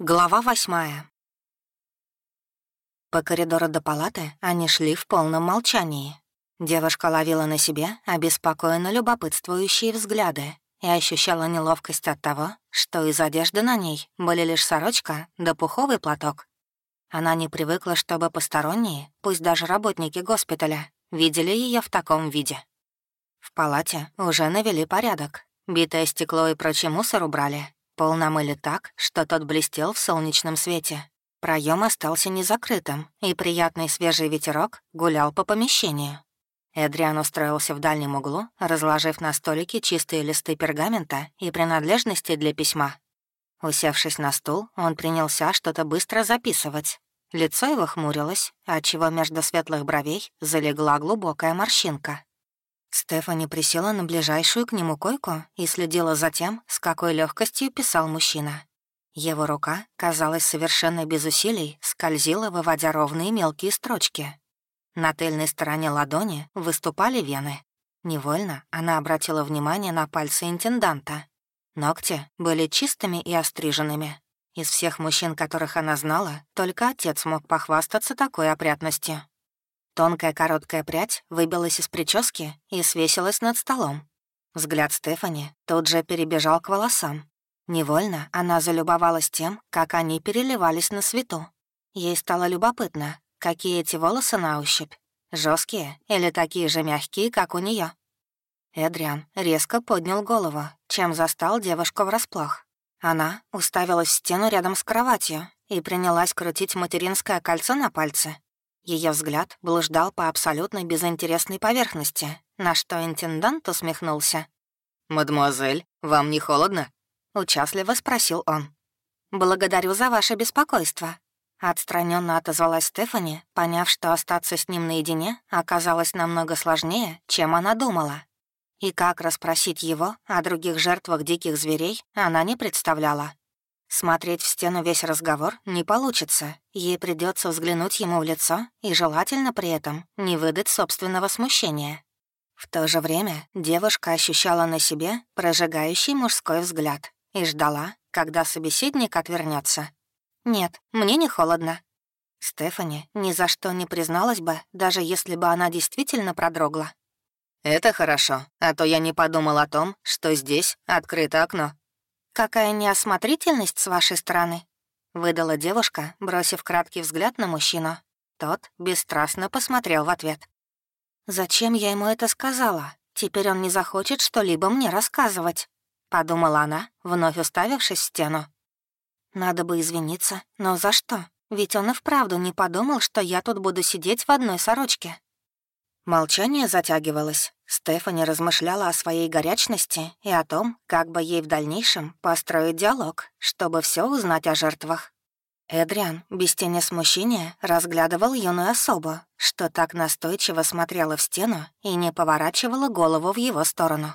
Глава восьмая. По коридору до палаты они шли в полном молчании. Девушка ловила на себе обеспокоенно любопытствующие взгляды и ощущала неловкость от того, что из одежды на ней были лишь сорочка да пуховый платок. Она не привыкла, чтобы посторонние, пусть даже работники госпиталя, видели ее в таком виде. В палате уже навели порядок. Битое стекло и прочий мусор убрали, Пол намыли так, что тот блестел в солнечном свете. Проем остался незакрытым, и приятный свежий ветерок гулял по помещению. Эдриан устроился в дальнем углу, разложив на столике чистые листы пергамента и принадлежности для письма. Усевшись на стул, он принялся что-то быстро записывать. Лицо его хмурилось, отчего между светлых бровей залегла глубокая морщинка. Стефани присела на ближайшую к нему койку и следила за тем, с какой легкостью писал мужчина. Его рука, казалось, совершенно без усилий, скользила, выводя ровные мелкие строчки. На тыльной стороне ладони выступали вены. Невольно она обратила внимание на пальцы интенданта. Ногти были чистыми и остриженными. Из всех мужчин, которых она знала, только отец мог похвастаться такой опрятностью. Тонкая короткая прядь выбилась из прически и свесилась над столом. Взгляд Стефани тут же перебежал к волосам. Невольно она залюбовалась тем, как они переливались на свету. Ей стало любопытно, какие эти волосы на ощупь. жесткие или такие же мягкие, как у нее. Эдриан резко поднял голову, чем застал девушку врасплох. Она уставилась в стену рядом с кроватью и принялась крутить материнское кольцо на пальце, ее взгляд блуждал по абсолютно безинтересной поверхности, на что интендант усмехнулся. «Мадемуазель, вам не холодно?» — участливо спросил он. «Благодарю за ваше беспокойство». Отстраненно отозвалась Стефани, поняв, что остаться с ним наедине оказалось намного сложнее, чем она думала. И как расспросить его о других жертвах диких зверей, она не представляла. Смотреть в стену весь разговор не получится. Ей придется взглянуть ему в лицо и желательно при этом не выдать собственного смущения. В то же время девушка ощущала на себе прожигающий мужской взгляд и ждала, когда собеседник отвернется. «Нет, мне не холодно». Стефани ни за что не призналась бы, даже если бы она действительно продрогла. «Это хорошо, а то я не подумал о том, что здесь открыто окно». «Какая неосмотрительность с вашей стороны», — выдала девушка, бросив краткий взгляд на мужчину. Тот бесстрастно посмотрел в ответ. «Зачем я ему это сказала? Теперь он не захочет что-либо мне рассказывать», — подумала она, вновь уставившись в стену. «Надо бы извиниться, но за что? Ведь он и вправду не подумал, что я тут буду сидеть в одной сорочке». Молчание затягивалось. Стефани размышляла о своей горячности и о том, как бы ей в дальнейшем построить диалог, чтобы все узнать о жертвах. Эдриан, без тени смущения, разглядывал юную особу, что так настойчиво смотрела в стену и не поворачивала голову в его сторону.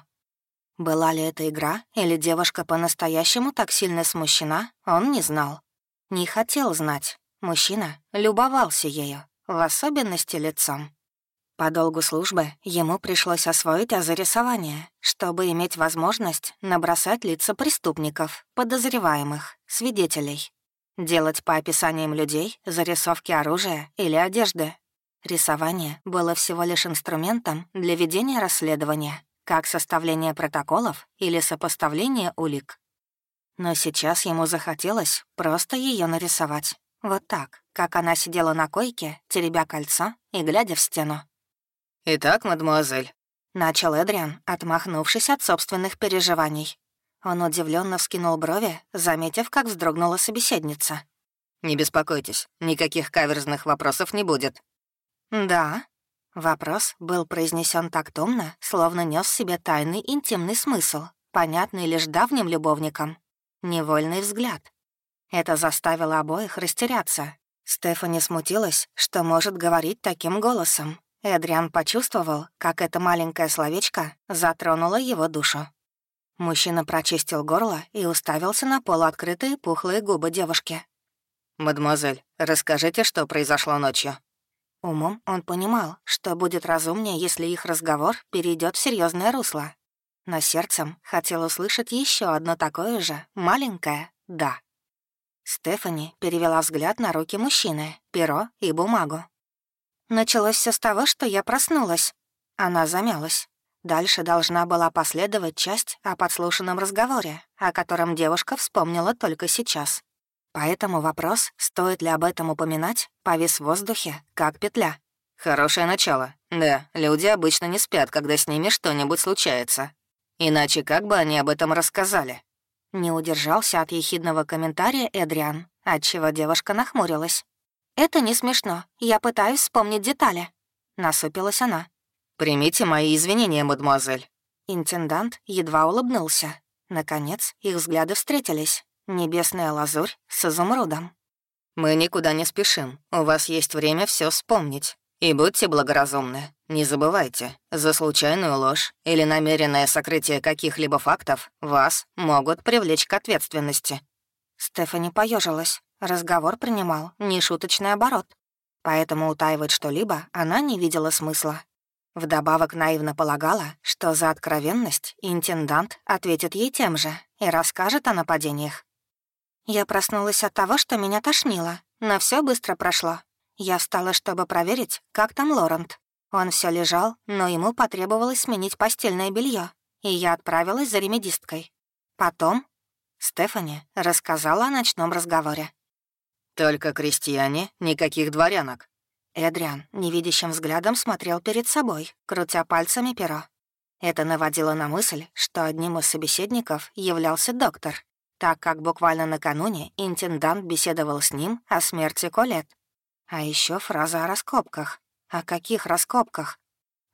Была ли это игра, или девушка по-настоящему так сильно смущена, он не знал. Не хотел знать. Мужчина любовался ею, в особенности лицом. По долгу службы ему пришлось освоить азорисование, чтобы иметь возможность набросать лица преступников, подозреваемых, свидетелей. Делать по описаниям людей зарисовки оружия или одежды. Рисование было всего лишь инструментом для ведения расследования, как составление протоколов или сопоставление улик. Но сейчас ему захотелось просто ее нарисовать. Вот так, как она сидела на койке, теребя кольцо и глядя в стену. «Итак, мадемуазель», — начал Эдриан, отмахнувшись от собственных переживаний. Он удивленно вскинул брови, заметив, как вздрогнула собеседница. «Не беспокойтесь, никаких каверзных вопросов не будет». «Да». Вопрос был произнесен так томно, словно нес в себе тайный интимный смысл, понятный лишь давним любовникам. Невольный взгляд. Это заставило обоих растеряться. Стефани смутилась, что может говорить таким голосом, Эдриан почувствовал, как это маленькое словечко затронуло его душу. Мужчина прочистил горло и уставился на полуоткрытые пухлые губы девушки. «Мадемуазель, расскажите, что произошло ночью». Умом он понимал, что будет разумнее, если их разговор перейдет в серьезное русло. Но сердцем хотел услышать еще одно такое же, маленькое «да». Стефани перевела взгляд на руки мужчины, перо и бумагу. Началось все с того, что я проснулась. Она замялась. Дальше должна была последовать часть о подслушанном разговоре, о котором девушка вспомнила только сейчас. Поэтому вопрос, стоит ли об этом упоминать, повис в воздухе, как петля. «Хорошее начало. Да, люди обычно не спят, когда с ними что-нибудь случается. Иначе как бы они об этом рассказали?» Не удержался от ехидного комментария Эдриан, отчего девушка нахмурилась. «Это не смешно. Я пытаюсь вспомнить детали». Насупилась она. «Примите мои извинения, мадемуазель». Интендант едва улыбнулся. Наконец, их взгляды встретились. Небесная лазурь с изумрудом. «Мы никуда не спешим. У вас есть время все вспомнить. И будьте благоразумны. Не забывайте, за случайную ложь или намеренное сокрытие каких-либо фактов вас могут привлечь к ответственности». Стефани поежилась. Разговор принимал нешуточный оборот. Поэтому утаивать что-либо она не видела смысла. Вдобавок наивно полагала, что за откровенность интендант ответит ей тем же и расскажет о нападениях. Я проснулась от того, что меня тошнило, но все быстро прошло. Я встала, чтобы проверить, как там Лорент. Он все лежал, но ему потребовалось сменить постельное белье, и я отправилась за ремедисткой. Потом Стефани рассказала о ночном разговоре. «Только крестьяне, никаких дворянок», Эдриан невидящим взглядом смотрел перед собой, крутя пальцами перо. Это наводило на мысль, что одним из собеседников являлся доктор, так как буквально накануне интендант беседовал с ним о смерти Колет. А еще фраза о раскопках. О каких раскопках?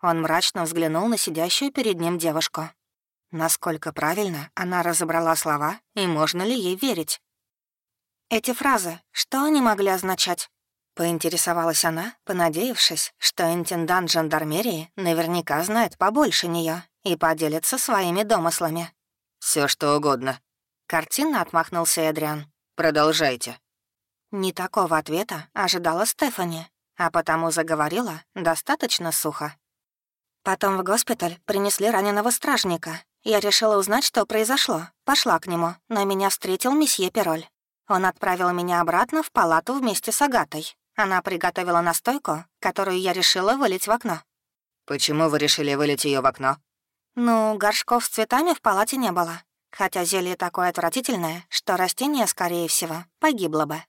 Он мрачно взглянул на сидящую перед ним девушку. Насколько правильно она разобрала слова, и можно ли ей верить? Эти фразы, что они могли означать? Поинтересовалась она, понадеявшись, что интендант жандармерии наверняка знает побольше нее и поделится своими домыслами. Все что угодно». Картинно отмахнулся Эдриан. «Продолжайте». Не такого ответа ожидала Стефани, а потому заговорила достаточно сухо. Потом в госпиталь принесли раненого стражника. Я решила узнать, что произошло. Пошла к нему, но меня встретил месье Пероль. Он отправил меня обратно в палату вместе с Агатой. Она приготовила настойку, которую я решила вылить в окно. «Почему вы решили вылить ее в окно?» «Ну, горшков с цветами в палате не было. Хотя зелье такое отвратительное, что растение, скорее всего, погибло бы.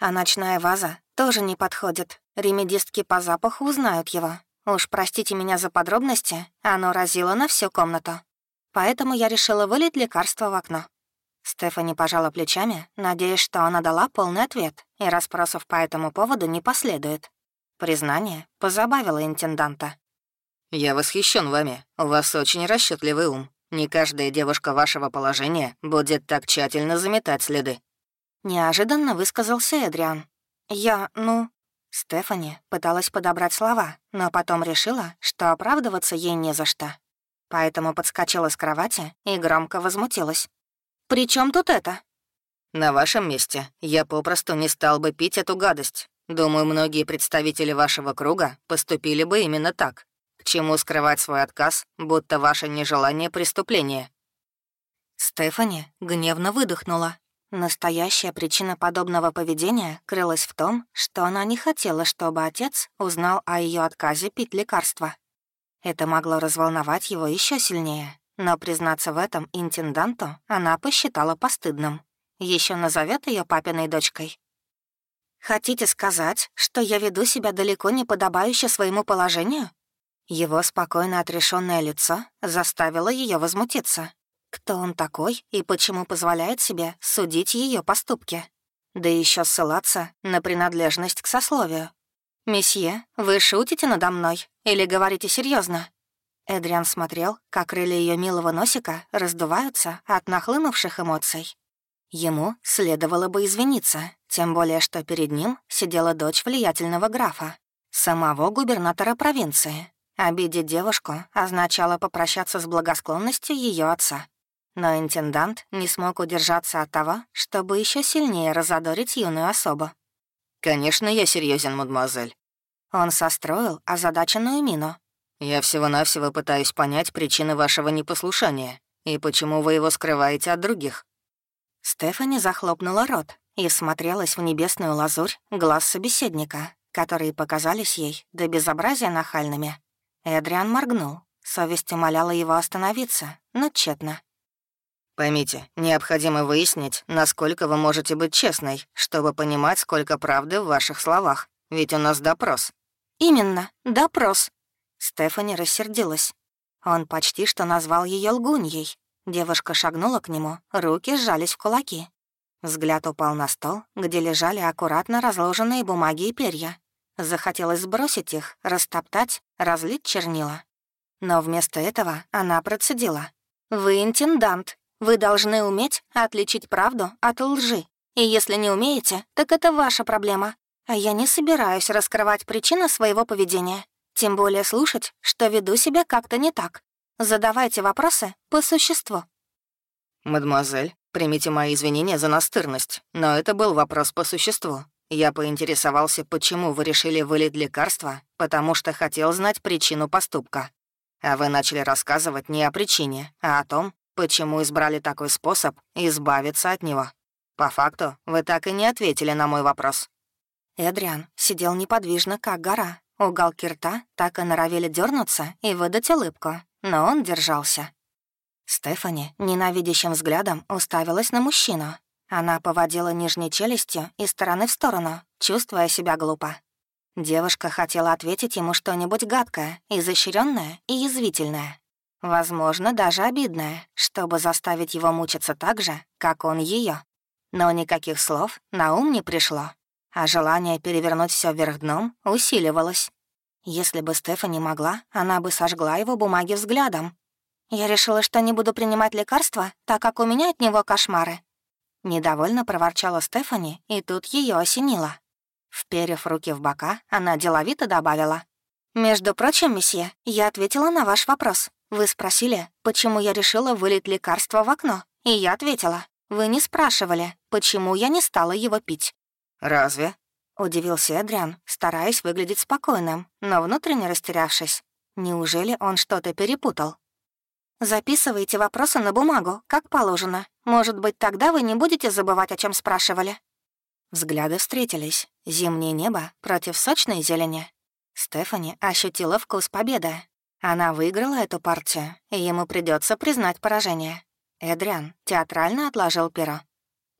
А ночная ваза тоже не подходит. Ремедистки по запаху узнают его. Уж простите меня за подробности, оно разило на всю комнату. Поэтому я решила вылить лекарство в окно. Стефани пожала плечами, надеясь, что она дала полный ответ, и расспросов по этому поводу не последует. Признание позабавило интенданта. «Я восхищен вами. У вас очень расчетливый ум. Не каждая девушка вашего положения будет так тщательно заметать следы». Неожиданно высказался Эдриан. «Я, ну...» Стефани пыталась подобрать слова, но потом решила, что оправдываться ей не за что. Поэтому подскочила с кровати и громко возмутилась. «При чем тут это?» «На вашем месте я попросту не стал бы пить эту гадость. Думаю, многие представители вашего круга поступили бы именно так. К чему скрывать свой отказ, будто ваше нежелание преступления?» Стефани гневно выдохнула. Настоящая причина подобного поведения крылась в том, что она не хотела, чтобы отец узнал о ее отказе пить лекарства. Это могло разволновать его еще сильнее, но признаться в этом интенданту она посчитала постыдным. Еще назовет ее папиной дочкой. «Хотите сказать, что я веду себя далеко не подобающе своему положению?» Его спокойно отрешенное лицо заставило ее возмутиться. Кто он такой и почему позволяет себе судить ее поступки? Да еще ссылаться на принадлежность к сословию. «Месье, вы шутите надо мной или говорите серьезно? Эдриан смотрел, как крылья ее милого носика раздуваются от нахлынувших эмоций. Ему следовало бы извиниться, тем более что перед ним сидела дочь влиятельного графа, самого губернатора провинции. Обидеть девушку означало попрощаться с благосклонностью ее отца. Но интендант не смог удержаться от того, чтобы еще сильнее разодорить юную особу. «Конечно, я серьезен, мадемуазель». Он состроил озадаченную мину, я всего-навсего пытаюсь понять причины вашего непослушания и почему вы его скрываете от других». Стефани захлопнула рот и всмотрелась в небесную лазурь глаз собеседника, которые показались ей до безобразия нахальными. Эдриан моргнул. Совесть умоляла его остановиться, но тщетно. «Поймите, необходимо выяснить, насколько вы можете быть честной, чтобы понимать, сколько правды в ваших словах. Ведь у нас допрос». «Именно, допрос». Стефани рассердилась. Он почти что назвал ее лгуньей. Девушка шагнула к нему, руки сжались в кулаки. Взгляд упал на стол, где лежали аккуратно разложенные бумаги и перья. Захотелось сбросить их, растоптать, разлить чернила. Но вместо этого она процедила. «Вы интендант. Вы должны уметь отличить правду от лжи. И если не умеете, так это ваша проблема. А я не собираюсь раскрывать причины своего поведения. Тем более слушать, что веду себя как-то не так. Задавайте вопросы по существу. «Мадемуазель, примите мои извинения за настырность, но это был вопрос по существу. Я поинтересовался, почему вы решили вылить лекарство, потому что хотел знать причину поступка. А вы начали рассказывать не о причине, а о том, почему избрали такой способ избавиться от него. По факту, вы так и не ответили на мой вопрос». Эдриан сидел неподвижно, как гора, Уголки рта так и норовили дернуться и выдать улыбку, но он держался. Стефани ненавидящим взглядом уставилась на мужчину. Она поводила нижней челюстью из стороны в сторону, чувствуя себя глупо. Девушка хотела ответить ему что-нибудь гадкое, изощренное и язвительное. Возможно, даже обидное, чтобы заставить его мучиться так же, как он ее. Но никаких слов на ум не пришло а желание перевернуть все вверх дном усиливалось. Если бы Стефани могла, она бы сожгла его бумаги взглядом. Я решила, что не буду принимать лекарства, так как у меня от него кошмары. Недовольно проворчала Стефани, и тут ее осенило. Вперев руки в бока, она деловито добавила. «Между прочим, месье, я ответила на ваш вопрос. Вы спросили, почему я решила вылить лекарство в окно, и я ответила. Вы не спрашивали, почему я не стала его пить. «Разве?» — удивился Эдриан, стараясь выглядеть спокойным, но внутренне растерявшись. Неужели он что-то перепутал? «Записывайте вопросы на бумагу, как положено. Может быть, тогда вы не будете забывать, о чем спрашивали?» Взгляды встретились. Зимнее небо против сочной зелени. Стефани ощутила вкус победы. Она выиграла эту партию, и ему придется признать поражение. Эдриан театрально отложил перо.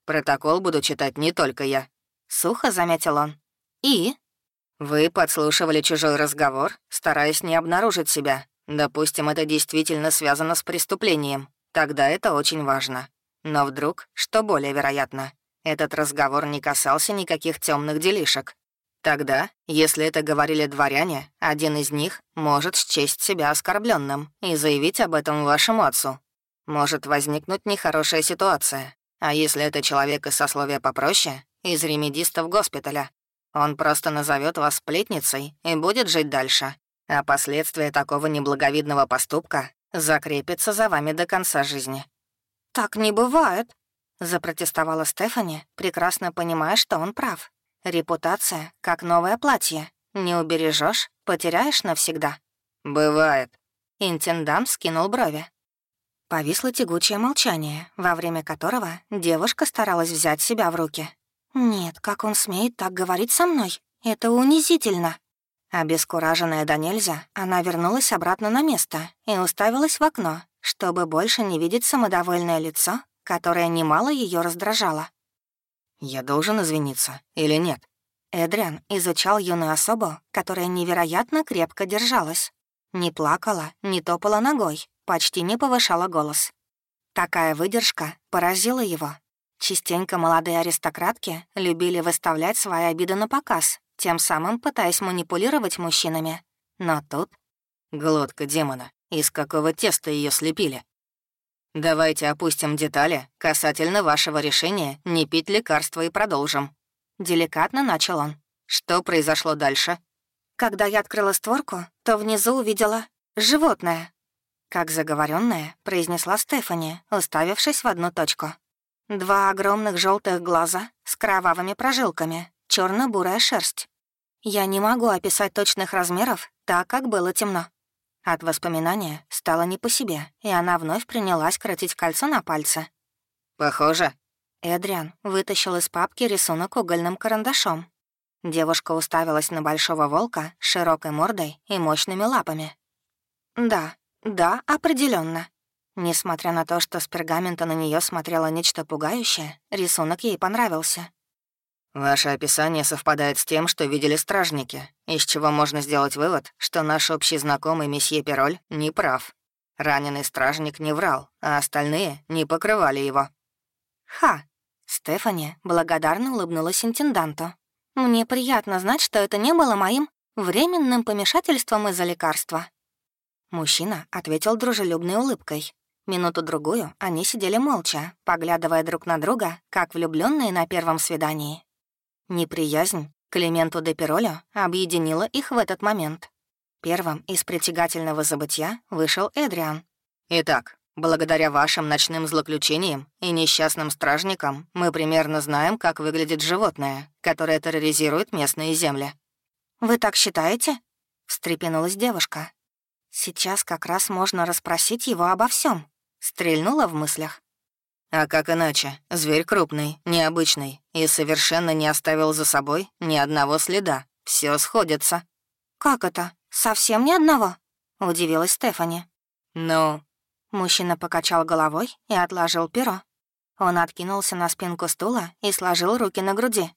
«Протокол буду читать не только я», — сухо заметил он. «И?» «Вы подслушивали чужой разговор, стараясь не обнаружить себя. Допустим, это действительно связано с преступлением. Тогда это очень важно. Но вдруг, что более вероятно, этот разговор не касался никаких темных делишек. Тогда, если это говорили дворяне, один из них может счесть себя оскорбленным и заявить об этом вашему отцу. Может возникнуть нехорошая ситуация. А если это человек из сословия попроще, из ремедистов госпиталя. Он просто назовет вас сплетницей и будет жить дальше. А последствия такого неблаговидного поступка закрепятся за вами до конца жизни». «Так не бывает», — запротестовала Стефани, прекрасно понимая, что он прав. «Репутация, как новое платье. Не убережешь, потеряешь навсегда». «Бывает». Интендант скинул брови. Повисло тягучее молчание, во время которого девушка старалась взять себя в руки. «Нет, как он смеет так говорить со мной? Это унизительно». Обескураженная до нельзя, она вернулась обратно на место и уставилась в окно, чтобы больше не видеть самодовольное лицо, которое немало ее раздражало. «Я должен извиниться или нет?» Эдриан изучал юную особу, которая невероятно крепко держалась. Не плакала, не топала ногой, почти не повышала голос. Такая выдержка поразила его, Частенько молодые аристократки любили выставлять свои обиды на показ, тем самым пытаясь манипулировать мужчинами. Но тут... Глотка демона. Из какого теста ее слепили? Давайте опустим детали касательно вашего решения не пить лекарства и продолжим. Деликатно начал он. Что произошло дальше? Когда я открыла створку, то внизу увидела животное. Как заговоренная, произнесла Стефани, уставившись в одну точку. Два огромных желтых глаза с кровавыми прожилками, черно бурая шерсть. Я не могу описать точных размеров, так как было темно. От воспоминания стало не по себе, и она вновь принялась крутить кольцо на пальце. «Похоже». Эдриан вытащил из папки рисунок угольным карандашом. Девушка уставилась на большого волка с широкой мордой и мощными лапами. Да, да, определенно. Несмотря на то, что с пергамента на нее смотрело нечто пугающее, рисунок ей понравился. Ваше описание совпадает с тем, что видели стражники, из чего можно сделать вывод, что наш общий знакомый месье Пероль не прав. Раненый стражник не врал, а остальные не покрывали его. «Ха!» Стефани благодарно улыбнулась интенданту. «Мне приятно знать, что это не было моим временным помешательством из-за лекарства». Мужчина ответил дружелюбной улыбкой. Минуту-другую они сидели молча, поглядывая друг на друга, как влюбленные на первом свидании. Неприязнь Клименту де Пиролю объединила их в этот момент. Первым из притягательного забытья вышел Эдриан. «Итак, благодаря вашим ночным злоключениям и несчастным стражникам мы примерно знаем, как выглядит животное, которое терроризирует местные земли». «Вы так считаете?» — встрепенулась девушка. «Сейчас как раз можно расспросить его обо всем. Стрельнула в мыслях. А как иначе? Зверь крупный, необычный и совершенно не оставил за собой ни одного следа. Все сходится. «Как это? Совсем ни одного?» — удивилась Стефани. «Ну...» Мужчина покачал головой и отложил перо. Он откинулся на спинку стула и сложил руки на груди.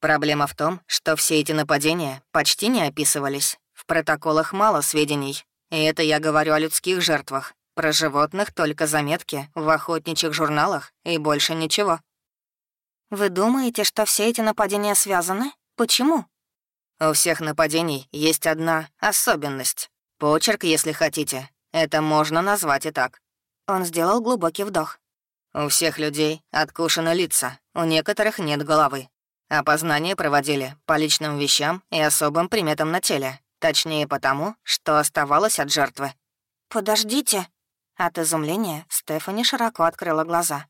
«Проблема в том, что все эти нападения почти не описывались. В протоколах мало сведений. И это я говорю о людских жертвах. Про животных только заметки в охотничьих журналах и больше ничего. Вы думаете, что все эти нападения связаны? Почему? У всех нападений есть одна особенность. Почерк, если хотите. Это можно назвать и так. Он сделал глубокий вдох. У всех людей откушены лица, у некоторых нет головы. Опознание проводили по личным вещам и особым приметам на теле. Точнее потому, что оставалось от жертвы. «Подождите», от изумления Стефани широко открыла глаза.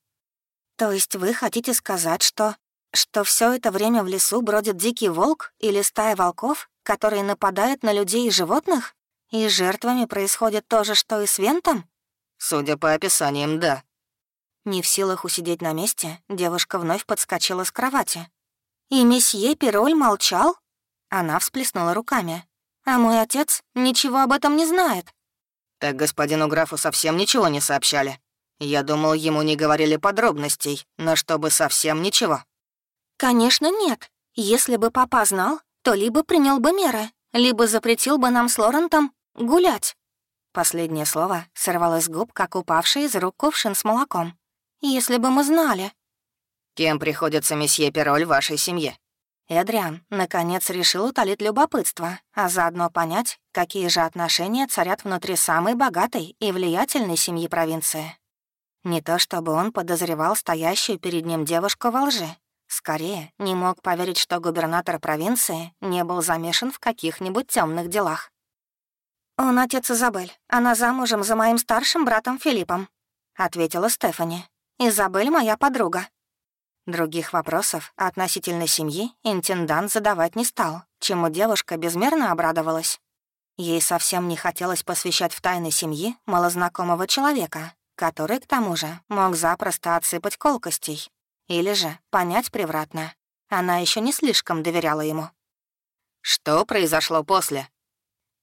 «То есть вы хотите сказать, что... что все это время в лесу бродит дикий волк или стая волков, которые нападают на людей и животных? И жертвами происходит то же, что и с Вентом?» «Судя по описаниям, да». Не в силах усидеть на месте, девушка вновь подскочила с кровати. «И месье Пироль молчал?» Она всплеснула руками. «А мой отец ничего об этом не знает». Так господину графу совсем ничего не сообщали. Я думал, ему не говорили подробностей, но чтобы совсем ничего. Конечно, нет. Если бы папа знал, то либо принял бы меры, либо запретил бы нам с Лорентом гулять. Последнее слово сорвалось с губ, как упавший из рук кувшин с молоком. «Если бы мы знали». «Кем приходится месье Пероль в вашей семье?» Эдриан, наконец, решил утолить любопытство, а заодно понять, какие же отношения царят внутри самой богатой и влиятельной семьи провинции. Не то чтобы он подозревал стоящую перед ним девушку во лжи. Скорее, не мог поверить, что губернатор провинции не был замешан в каких-нибудь темных делах. «Он отец Изабель. Она замужем за моим старшим братом Филиппом», — ответила Стефани. «Изабель — моя подруга». Других вопросов относительно семьи интендант задавать не стал, чему девушка безмерно обрадовалась. Ей совсем не хотелось посвящать в тайны семьи малознакомого человека, который, к тому же, мог запросто отсыпать колкостей. Или же понять превратно. Она еще не слишком доверяла ему. «Что произошло после?»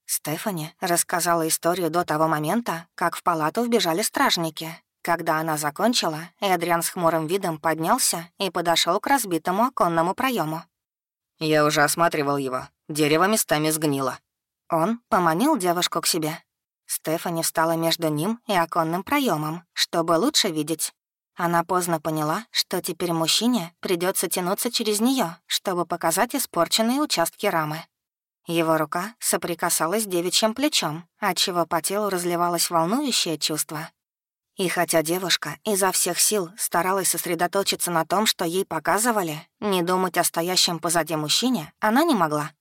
Стефани рассказала историю до того момента, как в палату вбежали стражники, когда она закончила, Эдриан с хмурым видом поднялся и подошел к разбитому оконному проему. «Я уже осматривал его. Дерево местами сгнило». Он поманил девушку к себе. Стефани встала между ним и оконным проемом, чтобы лучше видеть. Она поздно поняла, что теперь мужчине придется тянуться через нее, чтобы показать испорченные участки рамы. Его рука соприкасалась с девичьим плечом, отчего по телу разливалось волнующее чувство. И хотя девушка изо всех сил старалась сосредоточиться на том, что ей показывали, не думать о стоящем позади мужчине она не могла.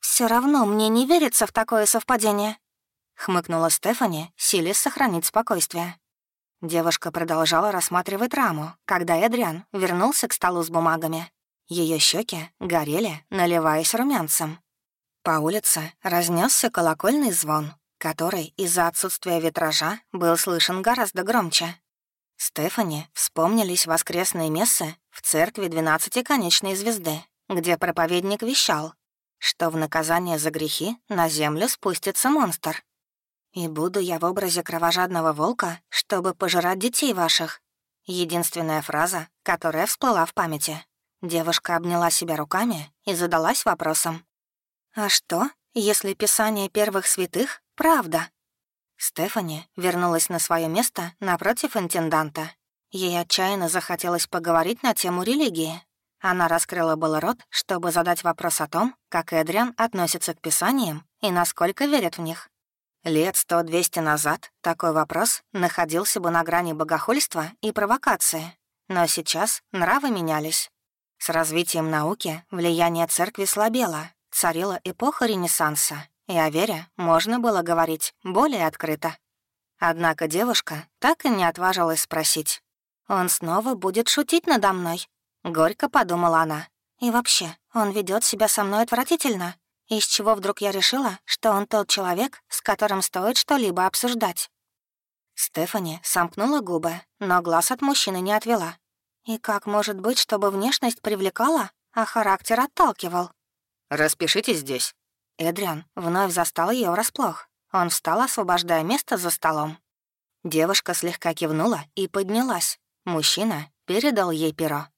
Все равно мне не верится в такое совпадение», — хмыкнула Стефани, силясь сохранить спокойствие. Девушка продолжала рассматривать раму, когда Эдриан вернулся к столу с бумагами. Ее щеки горели, наливаясь румянцем. По улице разнесся колокольный звон, который из-за отсутствия витража был слышен гораздо громче. Стефани вспомнились воскресные мессы в церкви двенадцатиконечной звезды, где проповедник вещал, что в наказание за грехи на землю спустится монстр. «И буду я в образе кровожадного волка, чтобы пожирать детей ваших». Единственная фраза, которая всплыла в памяти. Девушка обняла себя руками и задалась вопросом. «А что, если Писание первых святых — правда?» Стефани вернулась на свое место напротив интенданта. Ей отчаянно захотелось поговорить на тему религии. Она раскрыла было рот, чтобы задать вопрос о том, как Эдриан относится к писаниям и насколько верит в них. Лет сто-двести назад такой вопрос находился бы на грани богохульства и провокации. Но сейчас нравы менялись. С развитием науки влияние церкви слабело, царила эпоха Ренессанса, и о вере можно было говорить более открыто. Однако девушка так и не отважилась спросить. «Он снова будет шутить надо мной?» — горько подумала она. «И вообще, он ведет себя со мной отвратительно. Из чего вдруг я решила, что он тот человек, с которым стоит что-либо обсуждать?» Стефани сомкнула губы, но глаз от мужчины не отвела. «И как может быть, чтобы внешность привлекала, а характер отталкивал?» «Распишитесь здесь», Эдриан вновь застал ее врасплох. Он встал, освобождая место за столом. Девушка слегка кивнула и поднялась. Мужчина передал ей перо.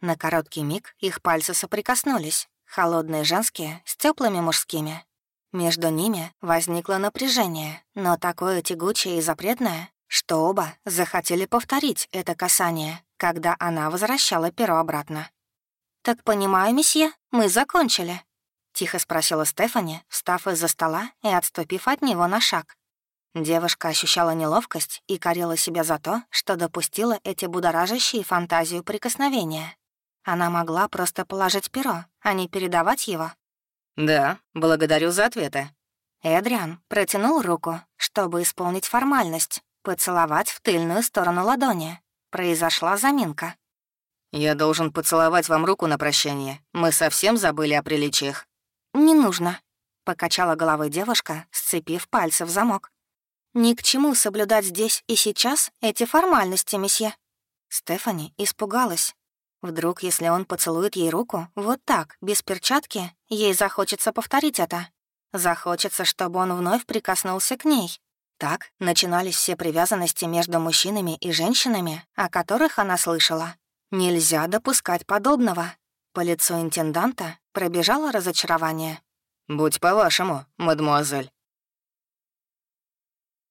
На короткий миг их пальцы соприкоснулись, холодные женские с теплыми мужскими. Между ними возникло напряжение, но такое тягучее и запретное, что оба захотели повторить это касание, когда она возвращала перо обратно. «Так понимаю, месье, мы закончили», — тихо спросила Стефани, встав из-за стола и отступив от него на шаг. Девушка ощущала неловкость и корила себя за то, что допустила эти будоражащие фантазию прикосновения. Она могла просто положить перо, а не передавать его. «Да, благодарю за ответы». Эдриан протянул руку, чтобы исполнить формальность, поцеловать в тыльную сторону ладони. Произошла заминка. «Я должен поцеловать вам руку на прощание. Мы совсем забыли о приличиях». «Не нужно», — покачала головой девушка, сцепив пальцы в замок. «Ни к чему соблюдать здесь и сейчас эти формальности, месье». Стефани испугалась. Вдруг, если он поцелует ей руку, вот так, без перчатки, ей захочется повторить это. Захочется, чтобы он вновь прикоснулся к ней. Так начинались все привязанности между мужчинами и женщинами, о которых она слышала. Нельзя допускать подобного. По лицу интенданта пробежало разочарование. «Будь по-вашему, мадемуазель».